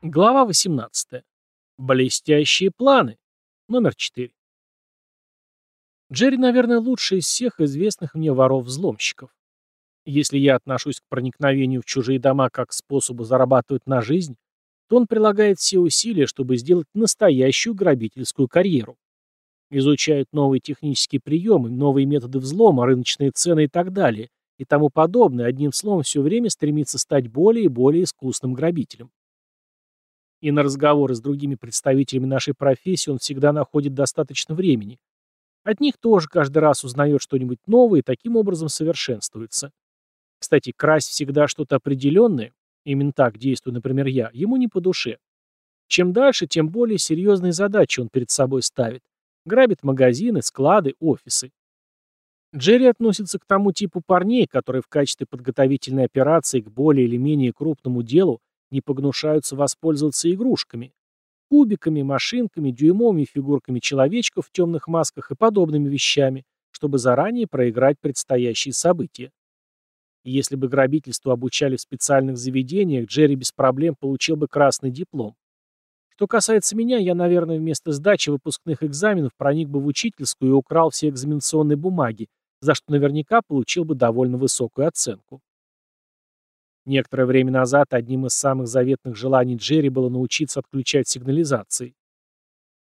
Глава 18. Блестящие планы. Номер 4. Джерри, наверное, лучший из всех известных мне воров-взломщиков. Если я отношусь к проникновению в чужие дома как к способу зарабатывать на жизнь, то он прилагает все усилия, чтобы сделать настоящую грабительскую карьеру. Изучает новые технические приемы, новые методы взлома, рыночные цены и так далее, и тому подобное, одним словом, все время стремится стать более и более искусным грабителем. И на разговоры с другими представителями нашей профессии он всегда находит достаточно времени. От них тоже каждый раз узнает что-нибудь новое и таким образом совершенствуется. Кстати, красть всегда что-то определенное, именно так действую, например, я, ему не по душе. Чем дальше, тем более серьезные задачи он перед собой ставит. Грабит магазины, склады, офисы. Джерри относится к тому типу парней, которые в качестве подготовительной операции к более или менее крупному делу не погнушаются воспользоваться игрушками. Кубиками, машинками, дюймовыми фигурками человечков в темных масках и подобными вещами, чтобы заранее проиграть предстоящие события. Если бы грабительству обучали в специальных заведениях, Джерри без проблем получил бы красный диплом. Что касается меня, я, наверное, вместо сдачи выпускных экзаменов проник бы в учительскую и украл все экзаменационные бумаги, за что наверняка получил бы довольно высокую оценку. Некоторое время назад одним из самых заветных желаний Джерри было научиться отключать сигнализации.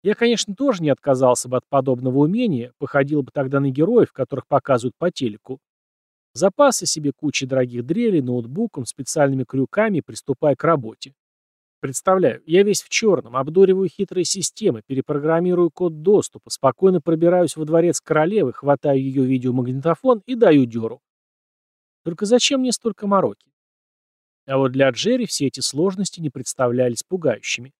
Я, конечно, тоже не отказался бы от подобного умения, походил бы тогда на героев, которых показывают по телеку. Запасы себе кучи дорогих дрелей, ноутбуком, специальными крюками, приступая к работе. Представляю, я весь в черном, обдуриваю хитрые системы, перепрограммирую код доступа, спокойно пробираюсь во дворец королевы, хватаю ее видеомагнитофон и даю дёру. Только зачем мне столько мороки? А вот для Джерри все эти сложности не представлялись пугающими.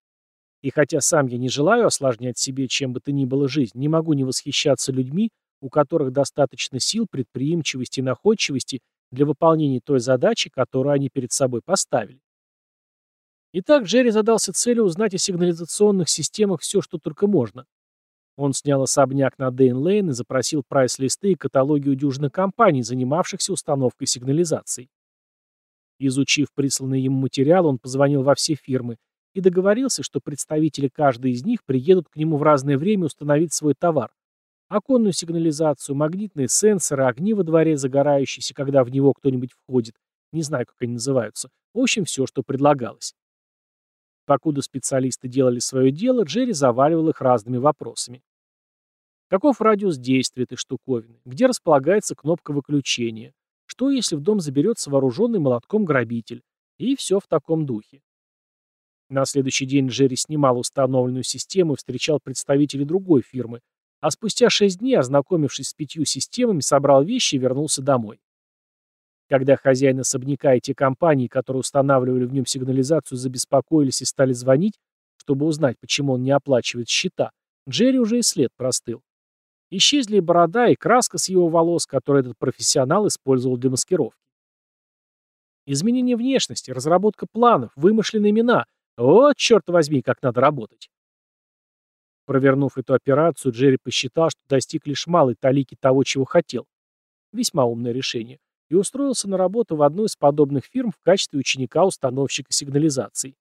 И хотя сам я не желаю осложнять себе чем бы то ни было жизнь, не могу не восхищаться людьми, у которых достаточно сил, предприимчивости и находчивости для выполнения той задачи, которую они перед собой поставили. Итак, Джерри задался целью узнать о сигнализационных системах все, что только можно. Он снял особняк на Дейн-Лейн и запросил прайс-листы и каталоги у компаний, занимавшихся установкой сигнализаций. Изучив присланный ему материал, он позвонил во все фирмы и договорился, что представители каждой из них приедут к нему в разное время установить свой товар. Оконную сигнализацию, магнитные сенсоры, огни во дворе, загорающиеся, когда в него кто-нибудь входит. Не знаю, как они называются. В общем, все, что предлагалось. Покуда специалисты делали свое дело, Джерри заваливал их разными вопросами. Каков радиус действия этой штуковины? Где располагается кнопка выключения? Что, если в дом заберется вооруженный молотком грабитель? И все в таком духе. На следующий день Джерри снимал установленную систему и встречал представителей другой фирмы, а спустя шесть дней, ознакомившись с пятью системами, собрал вещи и вернулся домой. Когда хозяин особняка и те компании, которые устанавливали в нем сигнализацию, забеспокоились и стали звонить, чтобы узнать, почему он не оплачивает счета, Джерри уже и след простыл. Исчезли и борода, и краска с его волос, которую этот профессионал использовал для маскировки. Изменение внешности, разработка планов, вымышленные имена. Вот, черт возьми, как надо работать. Провернув эту операцию, Джерри посчитал, что достиг лишь малой талики того, чего хотел. Весьма умное решение. И устроился на работу в одну из подобных фирм в качестве ученика-установщика сигнализаций.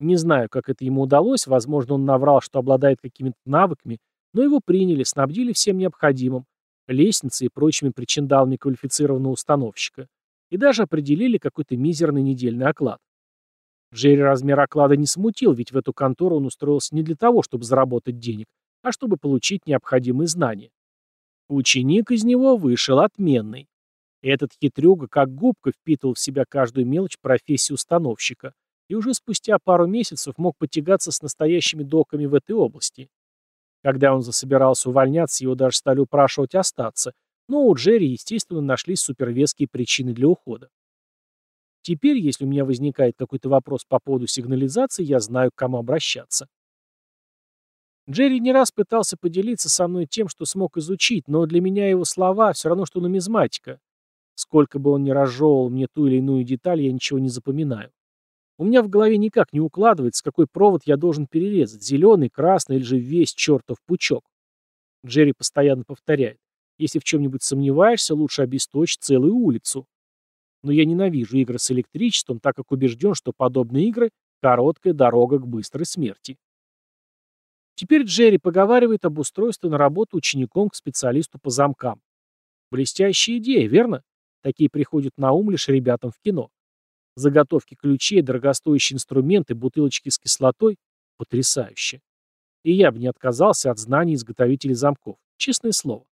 Не знаю, как это ему удалось, возможно, он наврал, что обладает какими-то навыками, но его приняли, снабдили всем необходимым, лестницей и прочими причиндалами квалифицированного установщика, и даже определили какой-то мизерный недельный оклад. Джерри размер оклада не смутил, ведь в эту контору он устроился не для того, чтобы заработать денег, а чтобы получить необходимые знания. Ученик из него вышел отменный. Этот хитрюга как губка впитывал в себя каждую мелочь профессии установщика и уже спустя пару месяцев мог потягаться с настоящими доками в этой области. Когда он засобирался увольняться, его даже стали упрашивать остаться, но у Джерри, естественно, нашлись супервеские причины для ухода. Теперь, если у меня возникает какой-то вопрос по поводу сигнализации, я знаю, к кому обращаться. Джерри не раз пытался поделиться со мной тем, что смог изучить, но для меня его слова все равно, что нумизматика. Сколько бы он ни разжевывал мне ту или иную деталь, я ничего не запоминаю. У меня в голове никак не укладывается, какой провод я должен перерезать, зеленый, красный или же весь чертов пучок. Джерри постоянно повторяет, если в чем-нибудь сомневаешься, лучше обесточь целую улицу. Но я ненавижу игры с электричеством, так как убежден, что подобные игры Короткая дорога к быстрой смерти. Теперь Джерри поговаривает об устройстве на работу учеником к специалисту по замкам. Блестящая идея, верно? Такие приходят на ум лишь ребятам в кино. Заготовки ключей, дорогостоящие инструменты, бутылочки с кислотой – потрясающе. И я бы не отказался от знаний изготовителей замков. Честное слово.